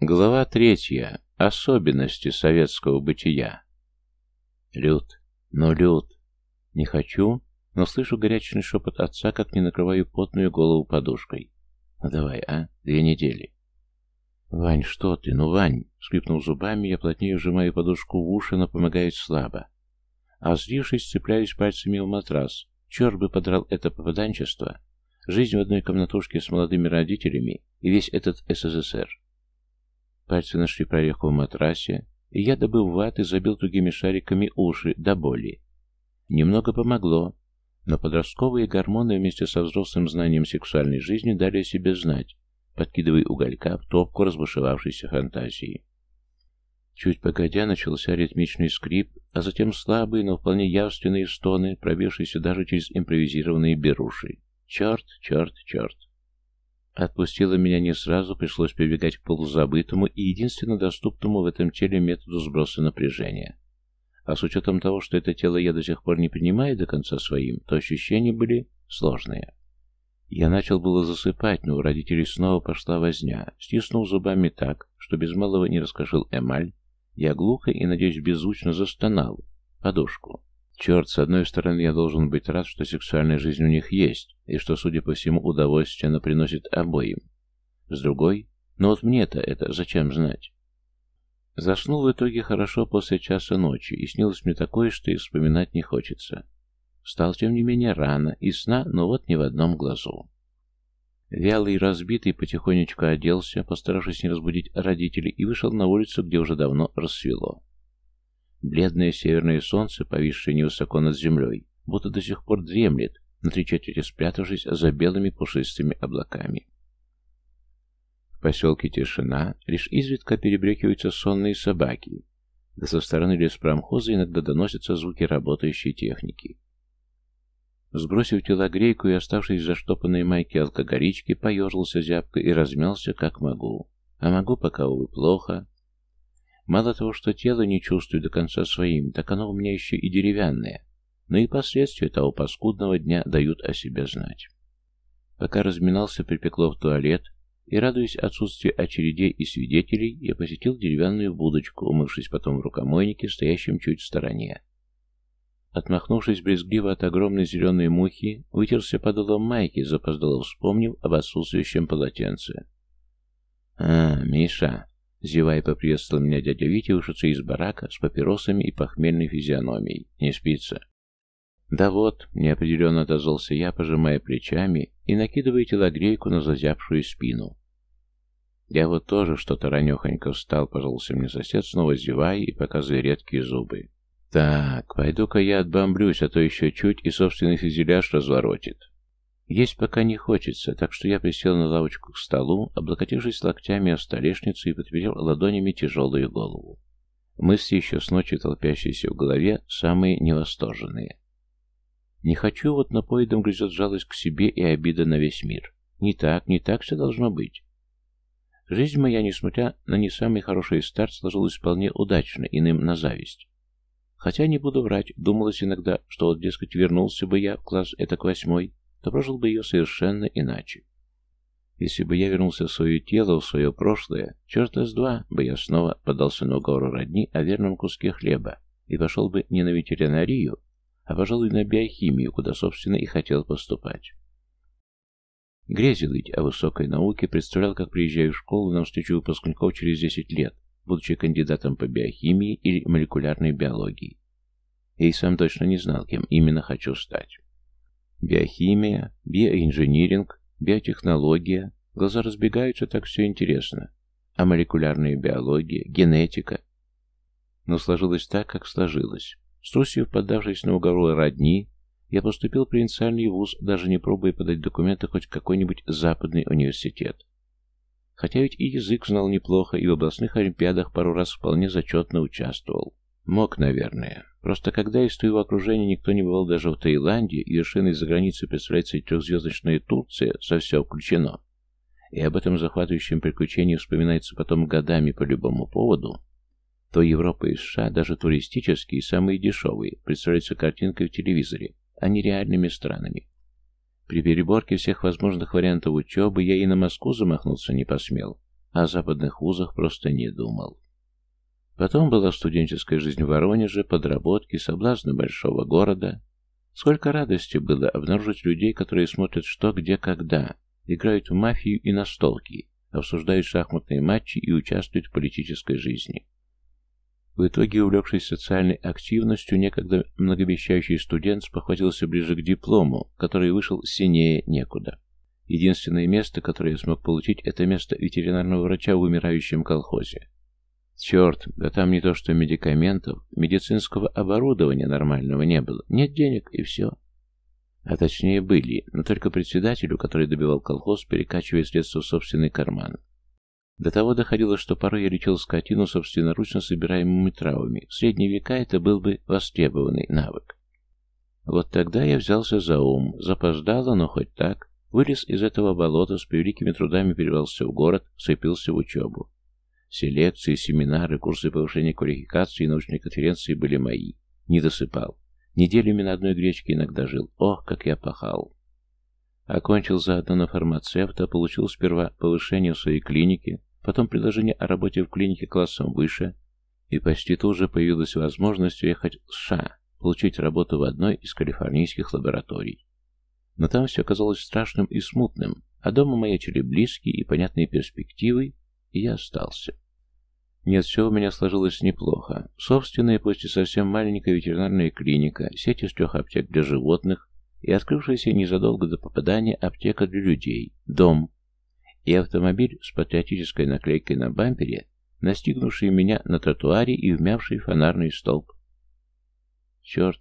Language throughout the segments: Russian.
Глава третья. Особенности советского бытия. Люд. Ну, Люд. Не хочу, но слышу горячный шепот отца, как не накрываю потную голову подушкой. Ну давай, а? Две недели. Вань, что ты? Ну, Вань! Скрипнул зубами, я плотнее сжимаю подушку в уши, но помогает слабо. А взлившись, цепляюсь пальцами в матрас. Черт бы подрал это попаданчество. Жизнь в одной комнатушке с молодыми родителями и весь этот СССР. Пальцы нашли прореху в матрасе, и я, добыл ваты, забил тугими шариками уши до боли. Немного помогло, но подростковые гормоны вместе со взрослым знанием сексуальной жизни дали о себе знать, подкидывая уголька в топку разбушевавшейся фантазии. Чуть погодя начался ритмичный скрип, а затем слабые, но вполне явственные стоны, пробившиеся даже через импровизированные беруши. Черт, черт, черт. Отпустила меня не сразу, пришлось прибегать к полузабытому и единственно доступному в этом теле методу сброса напряжения. А с учетом того, что это тело я до сих пор не принимаю до конца своим, то ощущения были сложные. Я начал было засыпать, но у родителей снова пошла возня. Стиснул зубами так, что без малого не раскошил эмаль, я глухо и, надеюсь, беззвучно застонал. Подушку. Черт, с одной стороны, я должен быть рад, что сексуальная жизнь у них есть, и что, судя по всему, удовольствие она приносит обоим. С другой, но вот мне-то это зачем знать? Заснул в итоге хорошо после часа ночи, и снилось мне такое, что и вспоминать не хочется. Встал, тем не менее, рано, и сна, но вот не в одном глазу. Вялый и разбитый потихонечку оделся, постаравшись не разбудить родителей, и вышел на улицу, где уже давно рассвело. Бледное северное солнце, повисшее невысоко над землей, будто до сих пор дремлет, на три четверти спрятавшись за белыми пушистыми облаками. В поселке тишина, лишь изредка перебрекиваются сонные собаки, да со стороны леспромхоза иногда доносятся звуки работающей техники. Сбросив телогрейку и оставшись в заштопанной майке алкоголички, поежился зябко и размялся как могу. А могу пока, увы, плохо, Мало того, что тело не чувствует до конца своим, так оно у меня еще и деревянное. Но и последствия того паскудного дня дают о себе знать. Пока разминался, припекло в туалет, и, радуясь отсутствию очередей и свидетелей, я посетил деревянную будочку, умывшись потом в рукомойнике, стоящем чуть в стороне. Отмахнувшись брезгливо от огромной зеленой мухи, вытерся подолом майки, запоздало вспомнив об отсутствующем полотенце. «А, Миша!» Зевая поприветствовал меня дядя Витя, вышедший из барака с папиросами и похмельной физиономией. Не спится. Да вот, неопределенно отозвался я, пожимая плечами и накидывая телогрейку на зазябшую спину. Я вот тоже что-то ранехонько встал, пожалуйста, мне сосед, снова зевая и показывая редкие зубы. Так, пойду-ка я отбомблюсь, а то еще чуть и собственный фюзеляж разворотит. Есть пока не хочется, так что я присел на лавочку к столу, облокотившись локтями о столешницу и подперел ладонями тяжелую голову. Мысли еще с ночи толпящиеся в голове, самые невосторженные. Не хочу, вот напоедом грызет жалость к себе и обида на весь мир. Не так, не так все должно быть. Жизнь моя, несмотря на не самый хороший старт, сложилась вполне удачно, иным на зависть. Хотя не буду врать, думалось иногда, что вот, дескать, вернулся бы я в класс этак восьмой, то прожил бы ее совершенно иначе. Если бы я вернулся в свое тело, в свое прошлое, черта с два бы я снова подался на уговору родни о верном куске хлеба и пошел бы не на ветеринарию, а, пожалуй, на биохимию, куда, собственно, и хотел поступать. Грезил ведь о высокой науке, представлял, как приезжаю в школу на встречу выпускников через 10 лет, будучи кандидатом по биохимии или молекулярной биологии. Я и сам точно не знал, кем именно хочу стать. Биохимия, биоинжиниринг, биотехнология. Глаза разбегаются, так все интересно. А молекулярная биология, генетика. Но сложилось так, как сложилось. Струсив, поддавшись на уговоры родни, я поступил в провинциальный вуз, даже не пробуя подать документы хоть в какой-нибудь западный университет. Хотя ведь и язык знал неплохо, и в областных олимпиадах пару раз вполне зачетно участвовал. Мог, наверное. Просто когда из твоего окружения никто не бывал даже в Таиланде, и вершиной за границей представляется трехзвездочная Турция, со все включено, и об этом захватывающем приключении вспоминается потом годами по любому поводу, то Европа и США, даже туристические, самые дешевые, представляются картинкой в телевизоре, а не реальными странами. При переборке всех возможных вариантов учебы я и на Москву замахнуться не посмел. а о западных вузах просто не думал. Потом была студенческая жизнь в Воронеже, подработки, соблазны большого города. Сколько радости было обнаружить людей, которые смотрят что, где, когда, играют в мафию и настолки, обсуждают шахматные матчи и участвуют в политической жизни. В итоге, увлекшись социальной активностью, некогда многообещающий студент спохватился ближе к диплому, который вышел синее некуда. Единственное место, которое я смог получить, это место ветеринарного врача в умирающем колхозе. Черт, да там не то что медикаментов, медицинского оборудования нормального не было. Нет денег, и все. А точнее были, но только председателю, который добивал колхоз, перекачивая средства в собственный карман. До того доходило, что порой я лечил скотину собственноручно собираемыми травами. В средние века это был бы востребованный навык. Вот тогда я взялся за ум, запоздало, но хоть так, вылез из этого болота, с превеликими трудами перебрался в город, сцепился в учебу. Все лекции, семинары, курсы повышения квалификации и научные конференции были мои. Не досыпал. Неделями на одной гречке иногда жил. Ох, как я пахал. Окончил заодно на фармацевта, получил сперва повышение в своей клинике, потом предложение о работе в клинике классом выше, и почти тут же появилась возможность уехать в США, получить работу в одной из калифорнийских лабораторий. Но там все казалось страшным и смутным, а дома маячили близкие и понятные перспективы, и я остался. Нет, все у меня сложилось неплохо. Собственная, пусть и совсем маленькая ветеринарная клиника, сеть из трех аптек для животных и открывшаяся незадолго до попадания аптека для людей, дом, и автомобиль с патриотической наклейкой на бампере, настигнувший меня на тротуаре и вмявший фонарный столб. Черт,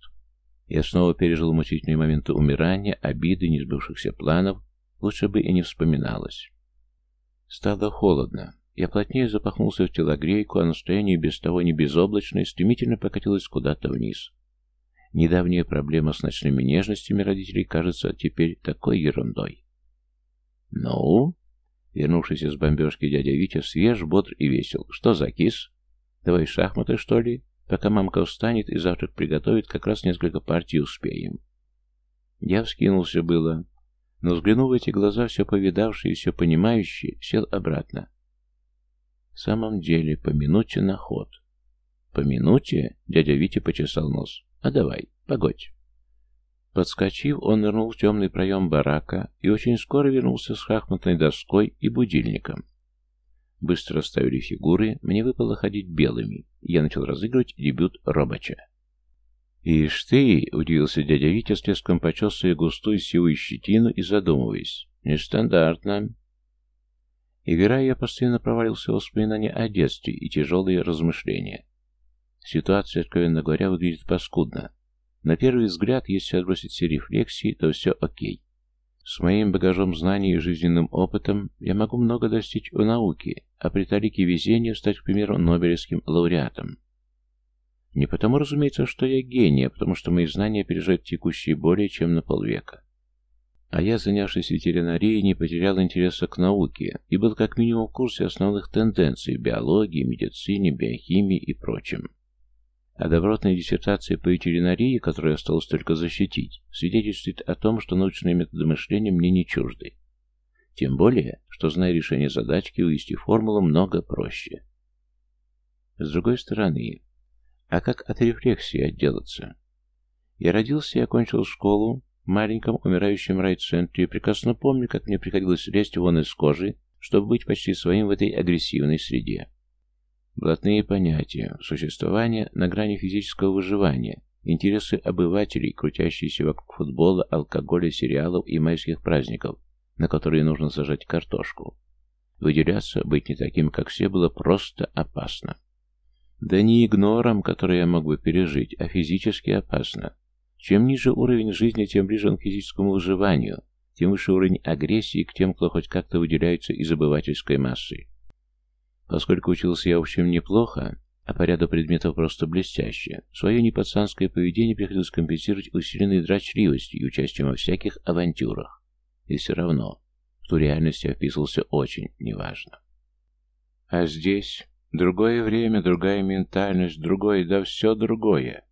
я снова пережил мучительные моменты умирания, обиды, несбывшихся планов, лучше бы и не вспоминалось. Стало холодно. Я плотнее запахнулся в телогрейку, а настроение без того не безоблачное стремительно покатилось куда-то вниз. Недавняя проблема с ночными нежностями родителей кажется теперь такой ерундой. «Ну?» Вернувшись из бомбежки, дядя Витя свеж, бодр и весел. «Что за кис? Давай шахматы, что ли? Пока мамка встанет и завтрак приготовит, как раз несколько партий успеем». Я вскинулся было, но, взглянув в эти глаза, все повидавшие все понимающие, сел обратно. В самом деле, по минуте на ход. По минуте? Дядя Витя почесал нос. А давай, погодь. Подскочив, он нырнул в темный проем барака и очень скоро вернулся с шахматной доской и будильником. Быстро расставили фигуры, мне выпало ходить белыми, я начал разыгрывать дебют Робача. «Ишь ты!» — удивился дядя Витя, с леском почесывая густую сивую щетину и задумываясь. «Нестандартно». Играя, я постоянно провалился в воспоминания о детстве и тяжелые размышления. Ситуация, откровенно говоря, выглядит паскудно. На первый взгляд, если отбросить все рефлексии, то все окей. С моим багажом знаний и жизненным опытом я могу много достичь в науке, а при талике везения стать, к примеру, Нобелевским лауреатом. Не потому, разумеется, что я гений, а потому что мои знания опережают текущие более чем на полвека. А я, занявшись ветеринарией, не потерял интереса к науке и был как минимум в курсе основных тенденций в биологии, медицине, биохимии и прочем. А добротная диссертация по ветеринарии, которую осталось только защитить, свидетельствует о том, что научные методы мышления мне не чужды. Тем более, что, зная решение задачки, вывести формулу много проще. С другой стороны, а как от рефлексии отделаться? Я родился и окончил школу маленьком умирающем райцентре и прекрасно помню, как мне приходилось лезть вон из кожи, чтобы быть почти своим в этой агрессивной среде. Блатные понятия, существование на грани физического выживания, интересы обывателей, крутящиеся вокруг футбола, алкоголя, сериалов и майских праздников, на которые нужно сажать картошку. Выделяться, быть не таким, как все, было просто опасно. Да не игнором, который я мог бы пережить, а физически опасно. Чем ниже уровень жизни, тем ближе он к физическому выживанию, тем выше уровень агрессии к тем, кто хоть как-то выделяется из обывательской массы. Поскольку учился я, в общем, неплохо, а по ряду предметов просто блестяще, свое непацанское поведение приходилось компенсировать усиленной дрочливостью и участием во всяких авантюрах. И все равно, в ту реальность я вписывался очень неважно. А здесь Другое время, другая ментальность, другое, да все другое.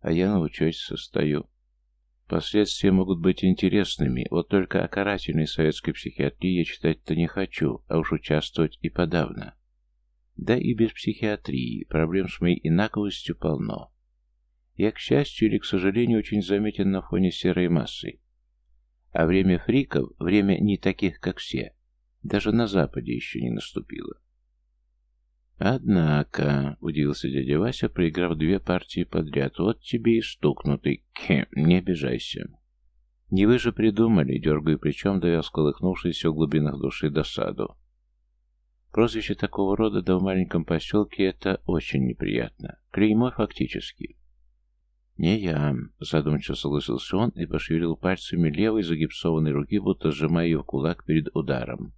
А я на учете состою. Последствия могут быть интересными, вот только о карательной советской психиатрии я читать-то не хочу, а уж участвовать и подавно. Да и без психиатрии проблем с моей инаковостью полно. Я, к счастью или к сожалению, очень заметен на фоне серой массы. А время фриков, время не таких, как все, даже на Западе еще не наступило. «Однако», — удивился дядя Вася, проиграв две партии подряд, — «вот тебе и стукнутый. Кхе, не обижайся». «Не вы же придумали», — дергаю плечом, давя сколыхнувшись в глубинах души досаду. Прозвище такого рода, да в маленьком поселке, это очень неприятно. Клеймо фактически. «Не я», — задумчиво согласился он и пошевелил пальцами левой загипсованной руки, будто сжимая ее в кулак перед ударом.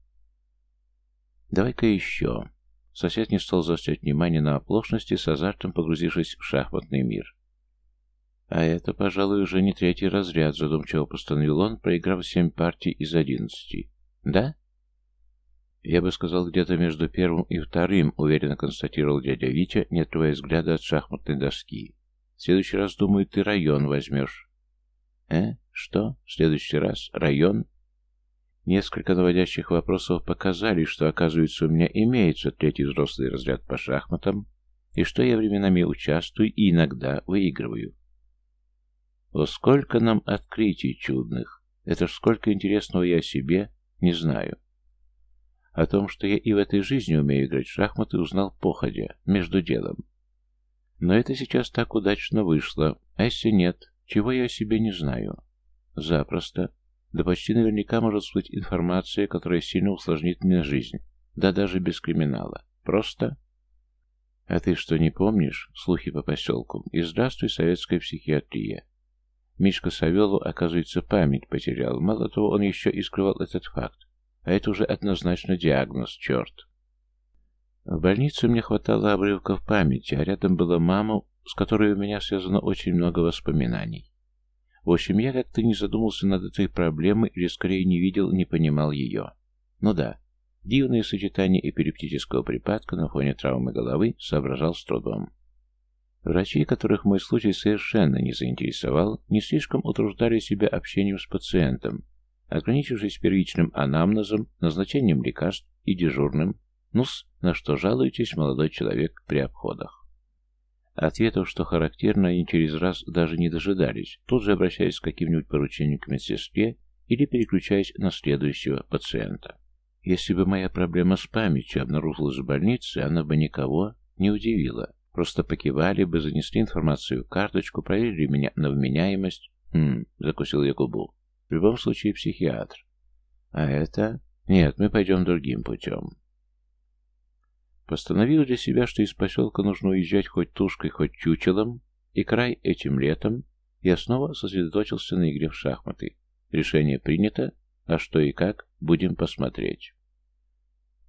«Давай-ка еще». Сосед не стал заострять внимание на оплошности, с азартом погрузившись в шахматный мир. «А это, пожалуй, уже не третий разряд», — задумчиво постановил он, проиграв семь партий из одиннадцати. «Да?» «Я бы сказал, где-то между первым и вторым», — уверенно констатировал дядя Витя, не отрывая взгляда от шахматной доски. «В следующий раз, думаю, ты район возьмешь». «Э? Что? В следующий раз? Район?» Несколько наводящих вопросов показали, что, оказывается, у меня имеется третий взрослый разряд по шахматам, и что я временами участвую и иногда выигрываю. О, сколько нам открытий чудных! Это ж сколько интересного я себе не знаю. О том, что я и в этой жизни умею играть в шахматы, узнал походя, между делом. Но это сейчас так удачно вышло, а если нет, чего я о себе не знаю? Запросто. Да почти наверняка может всплыть информация, которая сильно усложнит мне жизнь. Да даже без криминала. Просто... А ты что, не помнишь? Слухи по поселку. И здравствуй, советская психиатрия. Мишка Савелу, оказывается, память потерял. Мало того, он еще и скрывал этот факт. А это уже однозначно диагноз, черт. В больнице мне хватало обрывков памяти, а рядом была мама, с которой у меня связано очень много воспоминаний. В общем, я как-то не задумался над этой проблемой или скорее не видел, не понимал ее. Ну да, дивное сочетание эпилептического припадка на фоне травмы головы соображал с трудом. Врачи, которых мой случай совершенно не заинтересовал, не слишком утруждали себя общением с пациентом, ограничившись первичным анамнезом, назначением лекарств и дежурным «Ну-с, на что жалуетесь, молодой человек, при обходах?» Ответов, что характерно, они через раз даже не дожидались, тут же обращаясь к каким-нибудь поручениям к медсестре или переключаясь на следующего пациента. Если бы моя проблема с памятью обнаружилась в больнице, она бы никого не удивила. Просто покивали бы, занесли информацию в карточку, проверили меня на вменяемость. Хм, закусил я губу. В любом случае психиатр. А это... Нет, мы пойдем другим путем. Постановил для себя, что из поселка нужно уезжать хоть тушкой, хоть чучелом, и край этим летом, я снова сосредоточился на игре в шахматы. Решение принято, а что и как, будем посмотреть.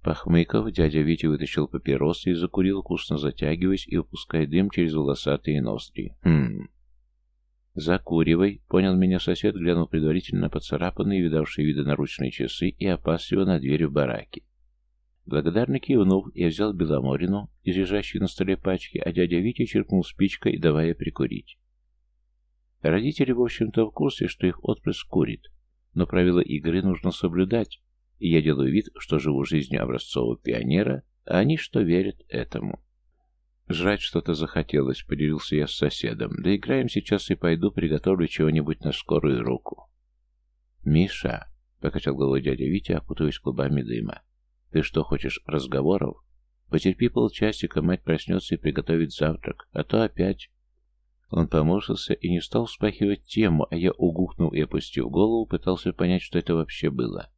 Похмыков, дядя Витя вытащил папиросы и закурил, вкусно затягиваясь и выпуская дым через волосатые ноздри. Хм, «Закуривай», — понял меня сосед, глянул предварительно поцарапанные, видавшие виды наручные часы и опасливо на дверь в бараке. Благодарно кивнув, я взял Беломорину из лежащей на столе пачки, а дядя Витя черкнул спичкой, давая прикурить. Родители, в общем-то, в курсе, что их отпрыск курит, но правила игры нужно соблюдать, и я делаю вид, что живу жизнью образцового пионера, а они что верят этому. «Жрать что-то захотелось», — поделился я с соседом. «Да играем сейчас и пойду приготовлю чего-нибудь на скорую руку». «Миша», — покачал головой дядя Витя, опутываясь клубами дыма, — «ты что, хочешь разговоров? Потерпи полчасика, мать проснется и приготовит завтрак, а то опять...» Он поморщился и не стал вспахивать тему, а я, угухнув и опустив голову, пытался понять, что это вообще было.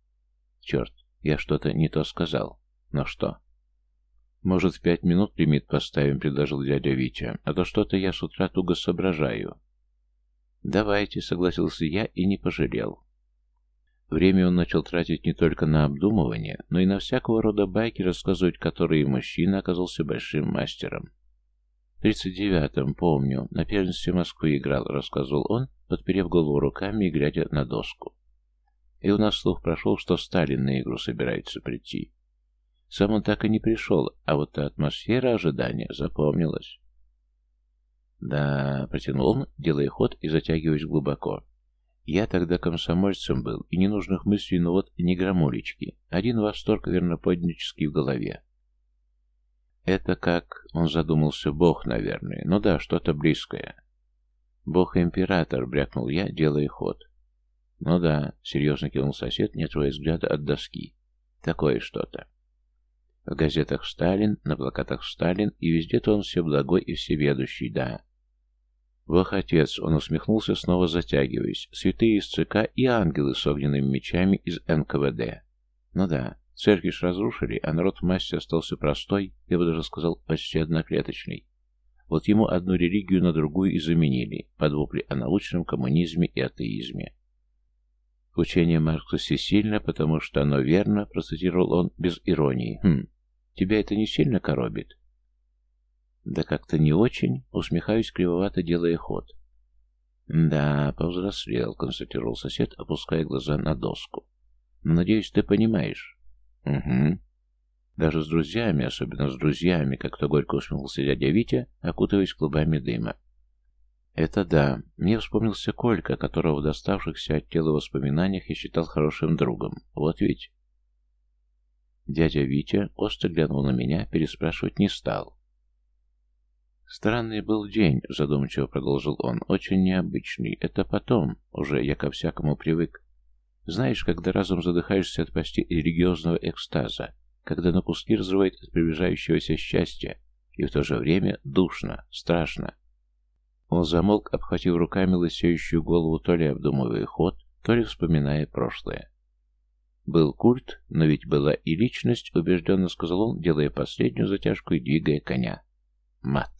«Черт, я что-то не то сказал. Но что?» «Может, пять минут лимит поставим», — предложил дядя Витя. «А то что-то я с утра туго соображаю». «Давайте», — согласился я и не пожалел. Время он начал тратить не только на обдумывание, но и на всякого рода байки, рассказывать которые мужчина оказался большим мастером. В тридцать девятом, помню, на первенстве Москвы играл, рассказывал он, подперев голову руками и глядя на доску. И у нас слух прошел, что Сталин на игру собирается прийти. Сам он так и не пришел, а вот та атмосфера ожидания запомнилась. «Да», — протянул он, делая ход и затягиваясь глубоко. Я тогда комсомольцем был, и ненужных мыслей, ну вот, не грамулечки. Один восторг верноподнический в голове. Это как, он задумался, бог, наверное. Ну да, что-то близкое. Бог-император, брякнул я, делая ход. Ну да, серьезно кивнул сосед, не отрывая взгляда от доски. Такое что-то. В газетах Сталин, на плакатах Сталин, и везде-то он все благой и всеведущий, да. Бог Отец, он усмехнулся, снова затягиваясь. Святые из ЦК и ангелы с огненными мечами из НКВД. Ну да, церкви ж разрушили, а народ в массе остался простой, я бы даже сказал, почти одноклеточный. Вот ему одну религию на другую и заменили, под вопли о научном коммунизме и атеизме. Учение Маркса всесильно, потому что оно верно, процитировал он без иронии. Хм, тебя это не сильно коробит? Да как-то не очень, усмехаюсь, кривовато делая ход. Да, повзрослел, констатировал сосед, опуская глаза на доску. Надеюсь, ты понимаешь. Угу. Даже с друзьями, особенно с друзьями, как-то горько усмехнулся дядя Витя, окутываясь клубами дыма. Это да. Мне вспомнился Колька, которого в доставшихся от тела воспоминаниях я считал хорошим другом. Вот ведь... Дядя Витя остро глянул на меня, переспрашивать не стал. «Странный был день», — задумчиво продолжил он, — «очень необычный. Это потом, уже я ко всякому привык. Знаешь, когда разом задыхаешься от почти религиозного экстаза, когда на куски разрывает от приближающегося счастья, и в то же время душно, страшно». Он замолк, обхватив руками лысеющую голову, то ли обдумывая ход, то ли вспоминая прошлое. «Был культ, но ведь была и личность», — убежденно сказал он, делая последнюю затяжку и двигая коня. Мат.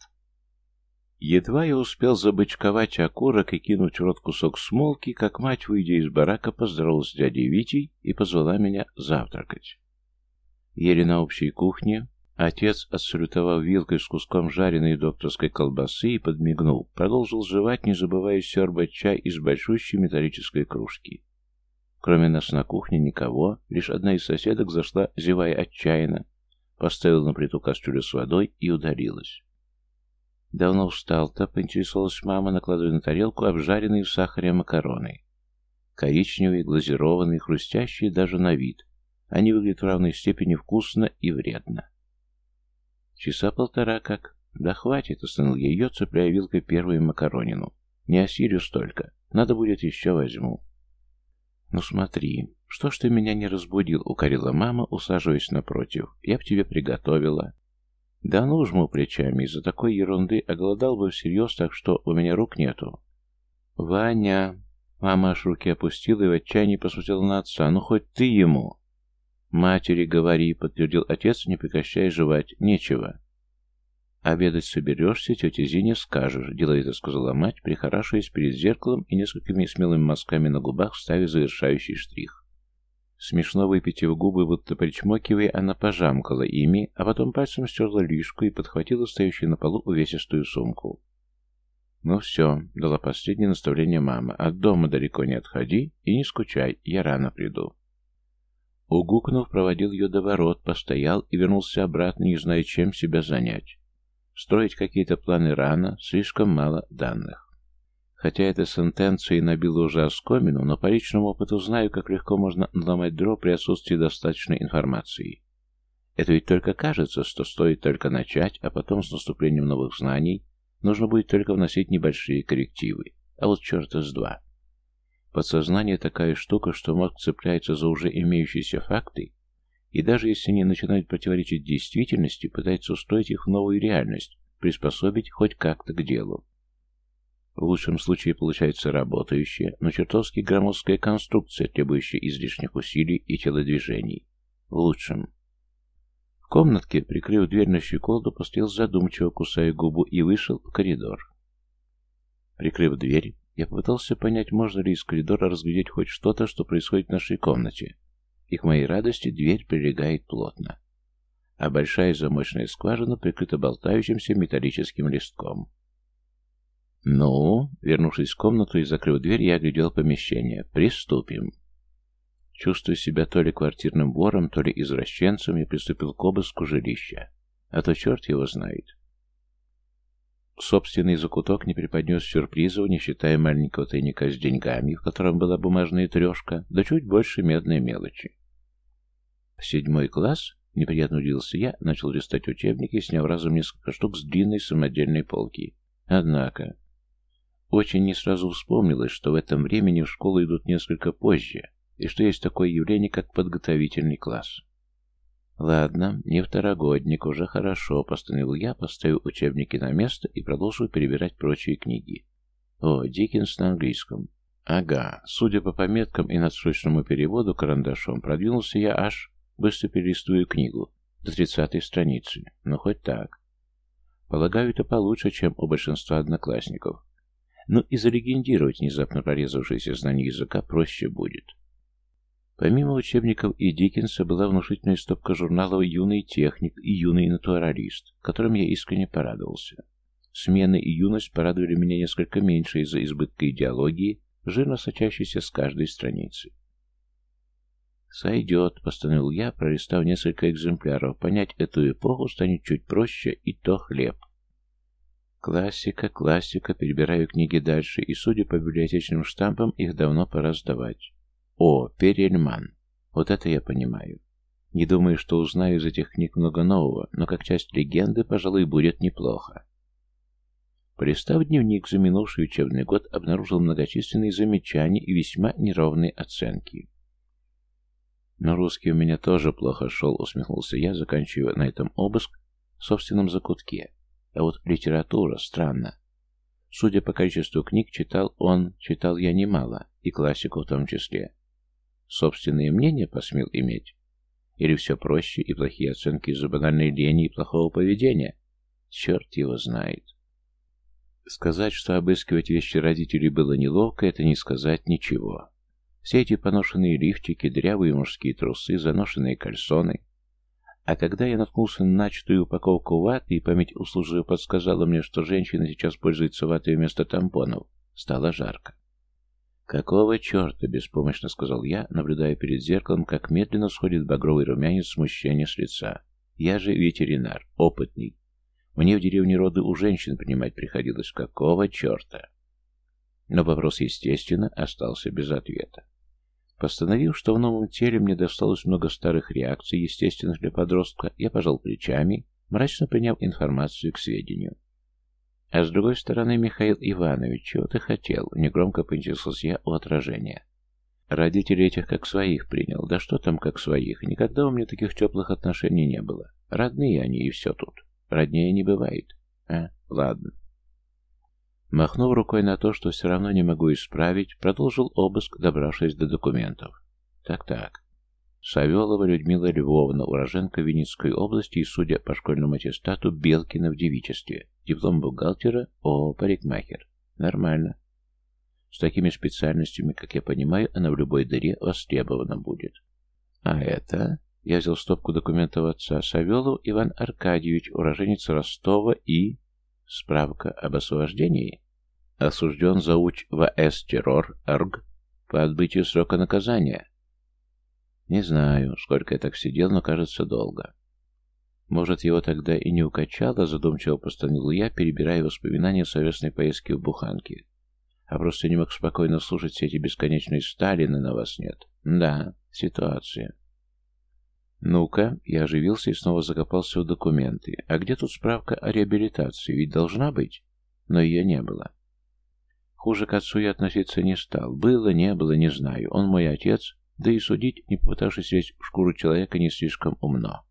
Едва я успел забычковать окурок и кинуть в рот кусок смолки, как мать, выйдя из барака, поздоровалась с дядей Витей и позвала меня завтракать. Ели на общей кухне. Отец, отсалютовав вилкой с куском жареной докторской колбасы и подмигнул, продолжил жевать, не забывая сербать чай из большущей металлической кружки. Кроме нас на кухне никого, лишь одна из соседок зашла, зевая отчаянно, поставила на плиту кастрюлю с водой и удалилась. «Давно устал-то?» — поинтересовалась мама, накладывая на тарелку обжаренные в сахаре макароны. Коричневые, глазированные, хрустящие даже на вид. Они выглядят в равной степени вкусно и вредно. Часа полтора как. Да хватит, остановил я ее, цепляя вилкой первую макаронину. Не осилю столько. Надо будет еще возьму. Ну смотри, что ж ты меня не разбудил, укорила мама, усаживаясь напротив. Я б тебе приготовила. Да ну жму плечами, из-за такой ерунды оголодал бы всерьез, так что у меня рук нету. Ваня! Мама аж руки опустила и в отчаянии посмотрела на отца. Ну хоть ты ему! Матери говори, подтвердил отец, не прекращая жевать. Нечего. «Обедать соберешься, тетя Зине скажешь», — деловито сказала мать, прихорашиваясь перед зеркалом и несколькими смелыми мазками на губах ставя завершающий штрих. Смешно выпитив губы, будто причмокивая, она пожамкала ими, а потом пальцем стерла лишку и подхватила стоящую на полу увесистую сумку. «Ну все», — дала последнее наставление мама, — «от дома далеко не отходи и не скучай, я рано приду». Угукнув, проводил ее до ворот, постоял и вернулся обратно, не зная, чем себя занять. Строить какие-то планы рано, слишком мало данных. Хотя эта сентенция и набила уже оскомину, но по личному опыту знаю, как легко можно наломать дров при отсутствии достаточной информации. Это ведь только кажется, что стоит только начать, а потом с наступлением новых знаний нужно будет только вносить небольшие коррективы. А вот черта с два. Подсознание такая штука, что мозг цепляется за уже имеющиеся факты, и даже если они начинают противоречить действительности, пытается устроить их в новую реальность, приспособить хоть как-то к делу. В лучшем случае получается работающая, но чертовски громоздкая конструкция, требующая излишних усилий и телодвижений. В лучшем. В комнатке, прикрыв дверь на щеколду, постоял задумчиво, кусая губу, и вышел в коридор. Прикрыв дверь, я попытался понять, можно ли из коридора разглядеть хоть что-то, что происходит в нашей комнате. И к моей радости дверь прилегает плотно. А большая замочная скважина прикрыта болтающимся металлическим листком. «Ну?» Вернувшись в комнату и закрыв дверь, я оглядел помещение. «Приступим». Чувствуя себя то ли квартирным вором, то ли извращенцем, я приступил к обыску жилища. А то черт его знает. Собственный закуток не преподнес сюрпризов, не считая маленького тайника с деньгами, в котором была бумажная трешка, да чуть больше медной мелочи. Седьмой класс? Неприятно удивился я, начал листать учебники, сняв разом несколько штук с длинной самодельной полки. Однако... Очень не сразу вспомнилось, что в этом времени в школу идут несколько позже, и что есть такое явление, как подготовительный класс. Ладно, не второгодник, уже хорошо, постановил я, поставил учебники на место и продолжил перебирать прочие книги. О, Диккенс на английском. Ага, судя по пометкам и надсрочному переводу карандашом, продвинулся я аж, быстро перелистываю книгу, до тридцатой страницы. Ну, хоть так. Полагаю, это получше, чем у большинства одноклассников. Ну и залегендировать внезапно прорезавшееся знание языка проще будет. Помимо учебников и Диккенса была внушительная стопка журналов «Юный техник» и «Юный натуралист», которым я искренне порадовался. Смены и юность порадовали меня несколько меньше из-за избытка идеологии, жирно сочащейся с каждой страницы. «Сойдет», — постановил я, пролистав несколько экземпляров. «Понять эту эпоху станет чуть проще, и то хлеб». Классика, классика, перебираю книги дальше, и, судя по библиотечным штампам, их давно пора сдавать. О, Перельман. Вот это я понимаю. Не думаю, что узнаю из этих книг много нового, но как часть легенды, пожалуй, будет неплохо. Полистав дневник за минувший учебный год, обнаружил многочисленные замечания и весьма неровные оценки. «Но русский у меня тоже плохо шел», — усмехнулся я, заканчивая на этом обыск в собственном закутке. А вот литература странно. Судя по количеству книг, читал он, читал я немало, и классику в том числе. Собственные мнения посмел иметь? Или все проще и плохие оценки из-за банальной лени и плохого поведения? Черт его знает. Сказать, что обыскивать вещи родителей было неловко, это не сказать ничего. Все эти поношенные лифчики, дрявые мужские трусы, заношенные кальсоны. А когда я наткнулся на начатую упаковку ваты, и память услужливо подсказала мне, что женщина сейчас пользуется ватой вместо тампонов, стало жарко. «Какого черта?» — беспомощно сказал я, наблюдая перед зеркалом, как медленно сходит багровый румянец смущения с лица. «Я же ветеринар, опытный. Мне в деревне роды у женщин принимать приходилось. Какого черта?» Но вопрос, естественно, остался без ответа. Постановив, что в новом теле мне досталось много старых реакций, естественных для подростка, я пожал плечами, мрачно приняв информацию к сведению. А с другой стороны, Михаил Иванович, чего ты хотел? Негромко поинтересовался я у отражения. Родители этих как своих принял. Да что там как своих? Никогда у меня таких теплых отношений не было. Родные они и все тут. Роднее не бывает. А, ладно. Махнув рукой на то, что все равно не могу исправить, продолжил обыск, добравшись до документов. Так-так. Савелова Людмила Львовна, уроженка Винницкой области и, судя по школьному аттестату, Белкина в девичестве. Диплом бухгалтера, о, парикмахер. Нормально. С такими специальностями, как я понимаю, она в любой дыре востребована будет. А это... Я взял стопку документов отца. Савелов Иван Аркадьевич, уроженец Ростова и... Справка об освобождении. Осужден за уч ВС террор РГ по отбытию срока наказания. Не знаю, сколько я так сидел, но кажется долго. Может, его тогда и не укачало, задумчиво постановил я, перебирая воспоминания совместной поездки в Буханке. А просто не мог спокойно слушать все эти бесконечные Сталины на вас нет. Да, ситуация. Ну-ка, я оживился и снова закопался в документы. А где тут справка о реабилитации? Ведь должна быть. Но ее не было. Хуже к отцу я относиться не стал. Было, не было, не знаю. Он мой отец, да и судить, не попытавшись лезть в шкуру человека, не слишком умно.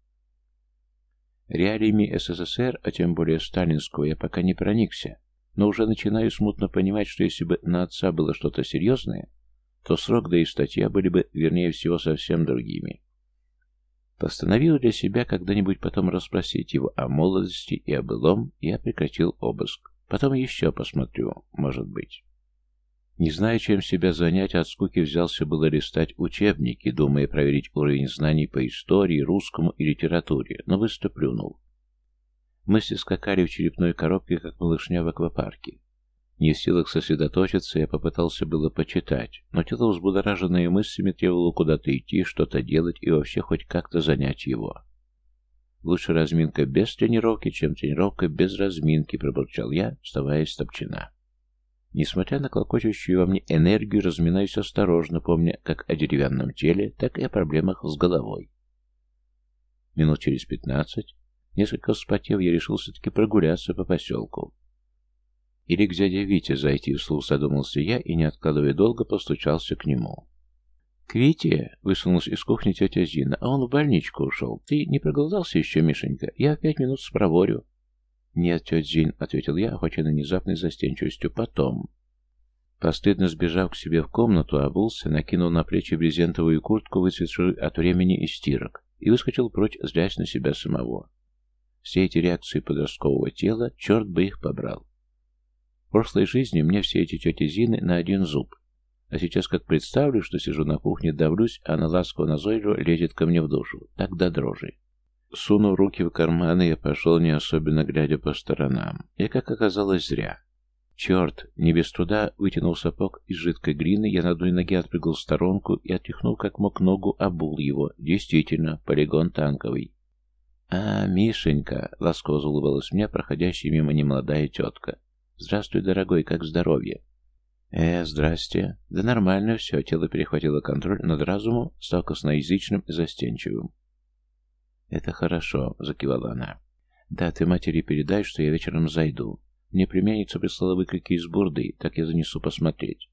Реалиями СССР, а тем более сталинского, я пока не проникся, но уже начинаю смутно понимать, что если бы на отца было что-то серьезное, то срок да и статья были бы, вернее всего, совсем другими. Постановил для себя когда-нибудь потом расспросить его о молодости и о былом, я прекратил обыск. Потом еще посмотрю, может быть. Не зная, чем себя занять, от скуки взялся было листать учебники, думая проверить уровень знаний по истории, русскому и литературе, но быстро плюнул. Мысли скакали в черепной коробке, как малышня в аквапарке. Не в силах сосредоточиться, я попытался было почитать, но тело, взбудораженное мыслями, требовало куда-то идти, что-то делать и вообще хоть как-то занять его. Лучше разминка без тренировки, чем тренировка без разминки, пробурчал я, вставая с топчина. Несмотря на клокочущую во мне энергию, разминаюсь осторожно, помня как о деревянном теле, так и о проблемах с головой. Минут через пятнадцать, несколько вспотев, я решил все-таки прогуляться по поселку. Или к дяде Вите зайти вслух, задумался я и, не откладывая долго, постучался к нему. «К Вите?» — высунулась из кухни тетя Зина. «А он в больничку ушел. Ты не проголодался еще, Мишенька? Я пять минут спроворю». «Нет, тетя Зин», — ответил я, охваченный внезапной застенчивостью. «Потом». Постыдно сбежав к себе в комнату, обулся, накинул на плечи брезентовую куртку, выцветшую от времени и стирок, и выскочил прочь, злясь на себя самого. Все эти реакции подросткового тела, черт бы их побрал. В прошлой жизни мне все эти тети Зины на один зуб. А сейчас как представлю, что сижу на кухне, давлюсь, а она ласково назойливо лезет ко мне в душу. Так до дрожи. Сунув руки в карманы, я пошел, не особенно глядя по сторонам. И, как оказалось, зря. Черт, не без труда, вытянул сапог из жидкой глины, я на одной ноге отпрыгал в сторонку и, отряхнув как мог ногу, обул его. Действительно, полигон танковый. «А, Мишенька!» — ласково заулыбалась мне проходящая мимо немолодая тетка. «Здравствуй, дорогой, как здоровье?» «Э, здрасте. Да нормально все». Тело перехватило контроль над разумом, став косноязычным и застенчивым. «Это хорошо», — закивала она. «Да, ты матери передай, что я вечером зайду. Мне племянница прислала выкрики из бурды, так я занесу посмотреть.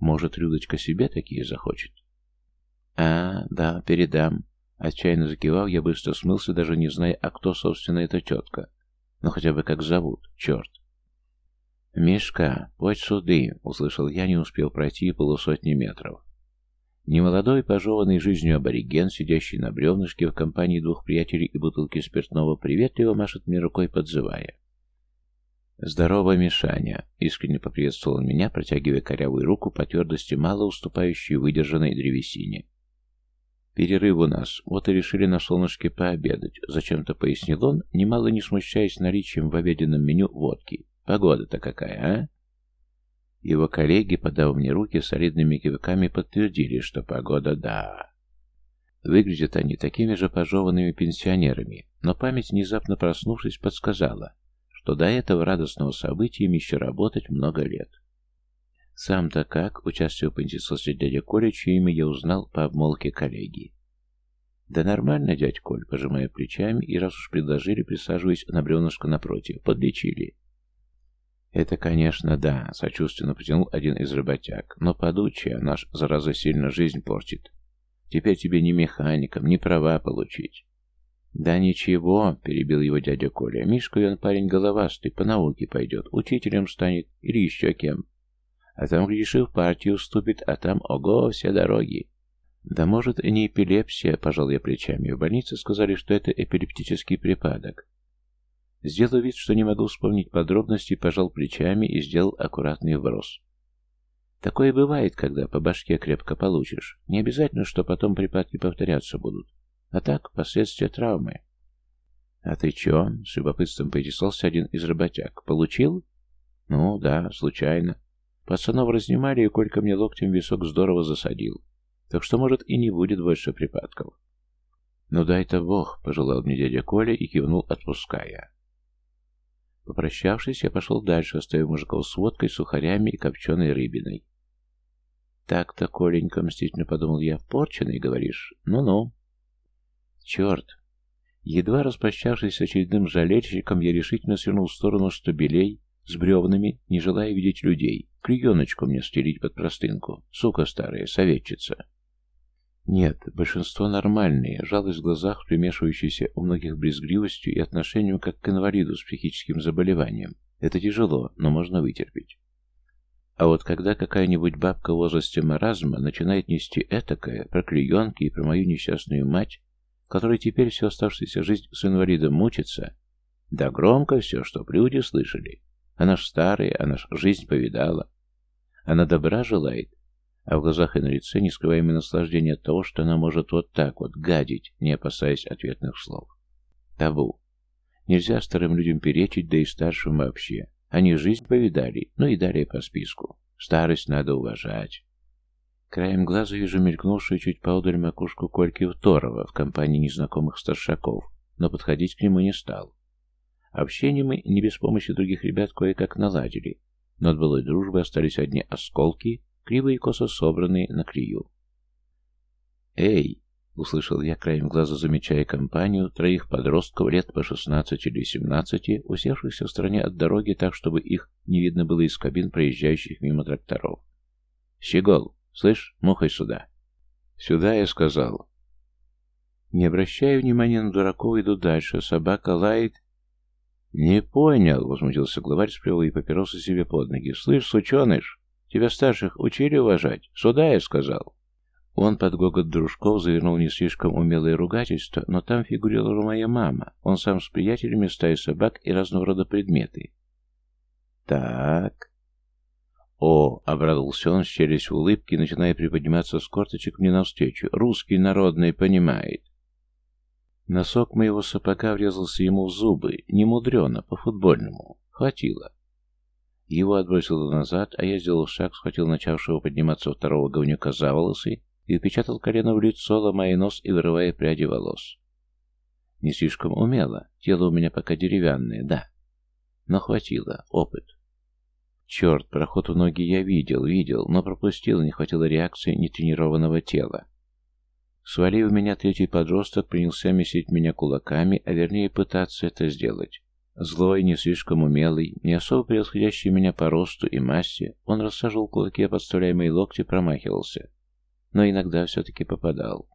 Может, Людочка себе такие захочет?» «А, да, передам». Отчаянно закивал, я быстро смылся, даже не зная, а кто, собственно, эта тетка. Ну, хотя бы как зовут, черт. «Мишка, подь суды!» — услышал я, не успел пройти полусотни метров. Немолодой, пожеванный жизнью абориген, сидящий на бревнышке в компании двух приятелей и бутылки спиртного, приветливо машет мне рукой, подзывая. «Здорово, Мишаня!» — искренне поприветствовал меня, протягивая корявую руку по твердости, мало уступающей выдержанной древесине. «Перерыв у нас, вот и решили на солнышке пообедать», — зачем-то пояснил он, немало не смущаясь наличием в обеденном меню водки. Погода-то какая, а? Его коллеги, подав мне руки, солидными кивками подтвердили, что погода да. Выглядят они такими же пожеванными пенсионерами, но память, внезапно проснувшись, подсказала, что до этого радостного события им еще работать много лет. Сам-то как, участвуя в поинтересовался дядя Коля, чье имя я узнал по обмолвке коллеги. «Да нормально, дядь Коль», пожимая плечами, и раз уж предложили, присаживаясь на бревнышко напротив, подлечили. «Это, конечно, да», — сочувственно протянул один из работяг. «Но подучая наш, зараза, сильно жизнь портит. Теперь тебе ни механиком, ни права получить». «Да ничего», — перебил его дядя Коля. «Мишка, он парень головастый, по науке пойдет, учителем станет или еще кем. А там, глядишь, и в партию вступит, а там, ого, все дороги». «Да может, и не эпилепсия», — пожал я плечами. В больнице сказали, что это эпилептический припадок. Сделал вид, что не могу вспомнить подробности, пожал плечами и сделал аккуратный вброс. Такое бывает, когда по башке крепко получишь. Не обязательно, что потом припадки повторяться будут. А так, последствия травмы. «А ты чё?» — с любопытством поинтересовался один из работяг. «Получил?» «Ну, да, случайно. Пацанов разнимали, и Колька мне локтем висок здорово засадил. Так что, может, и не будет больше припадков». «Ну дай-то Бог», — пожелал мне дядя Коля и кивнул, отпуская. Попрощавшись, я пошел дальше, оставив мужиков с водкой, сухарями и копченой рыбиной. «Так-то, Коленька», — мстительно подумал я, — «порченый, говоришь? Ну-ну». «Черт!» Едва распрощавшись с очередным жалельщиком, я решительно свернул в сторону стабилей с бревнами, не желая видеть людей. Клееночку мне стелить под простынку. Сука старая, советчица. Нет, большинство нормальные, жалость в глазах, примешивающаяся у многих брезгливостью и отношением как к инвалиду с психическим заболеванием. Это тяжело, но можно вытерпеть. А вот когда какая-нибудь бабка в возрасте маразма начинает нести этакое про клеенки и про мою несчастную мать, которая теперь всю оставшуюся жизнь с инвалидом мучится, да громко все, чтоб люди слышали. Она ж старая, она ж жизнь повидала. Она добра желает, а в глазах и на лице нескрываемое наслаждение от того, что она может вот так вот гадить, не опасаясь ответных слов. Табу. Нельзя старым людям перечить, да и старшим вообще. Они жизнь повидали, ну и далее по списку. Старость надо уважать. Краем глаза вижу мелькнувшую чуть поодаль макушку Кольки Второго в компании незнакомых старшаков, но подходить к нему не стал. Общение мы не без помощи других ребят кое-как наладили, но от былой дружбы остались одни осколки, криво и косо собранные на крию. «Эй!» — услышал я краем глаза, замечая компанию троих подростков лет по шестнадцати или семнадцати, усевшихся в стороне от дороги так, чтобы их не видно было из кабин проезжающих мимо тракторов. «Щегол, слышь, мухой сюда!» «Сюда», — я сказал. Не обращая внимания на дураков, иду дальше. Собака лает. «Не понял», — возмутился главарь, сплевал и папиросы себе под ноги. «Слышь, сученыш, тебя старших учили уважать? Сюда, я сказал». Он под гогот дружков завернул не слишком умелое ругательство, но там фигурировала моя мама. Он сам с приятелями, стая собак и разного рода предметы. «Так...» «О!» — обрадовался он, щерясь в улыбке, начиная приподниматься с корточек мне навстречу. «Русский народный понимает». Носок моего сапога врезался ему в зубы, не мудрено, по-футбольному. Хватило. Его отбросило назад, а я сделал шаг, схватил начавшего подниматься второго говнюка за волосы и упечатал колено в лицо, ломая нос и вырывая пряди волос. Не слишком умело, тело у меня пока деревянное, да. Но хватило, опыт. Черт, проход в ноги я видел, видел, но пропустил, не хватило реакции нетренированного тела. Свалив меня, третий подросток принялся месить меня кулаками, а вернее пытаться это сделать. Злой, не слишком умелый, не особо превосходящий меня по росту и массе, он рассаживал кулаки, а подставляемые локти промахивался. Но иногда все-таки попадал.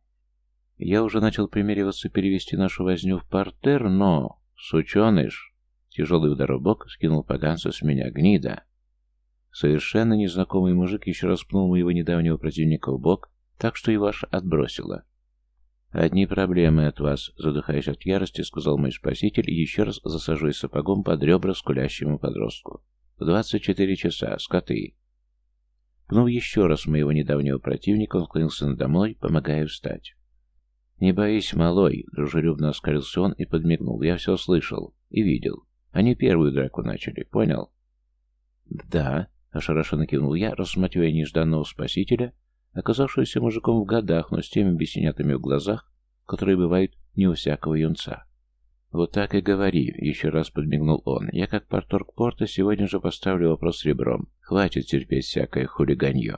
Я уже начал примериваться перевести нашу возню в портер, но... Сученыш! Тяжелый удар в бок скинул поганца с меня. Гнида! Совершенно незнакомый мужик еще раз пнул моего недавнего противника в бок, так что его аж отбросило. «Одни проблемы от вас», — задыхаясь от ярости, сказал мой спаситель, и еще раз засаживая сапогом под ребра скулящему подростку. «В двадцать четыре часа, скоты!» Пнув еще раз моего недавнего противника, он склонился надо мной, помогая встать. «Не боись, малой!» — дружелюбно оскалился он и подмигнул. «Я все слышал и видел. Они первую драку начали, понял?» «Да», — ошарашенно кивнул я, рассматривая нежданного спасителя, оказавшегося мужиком в годах, но с теми бесенятами в глазах, которые бывают не у всякого юнца. «Вот так и говори», — еще раз подмигнул он. «Я, как порторг порта, сегодня же поставлю вопрос ребром. Хватит терпеть всякое хулиганье».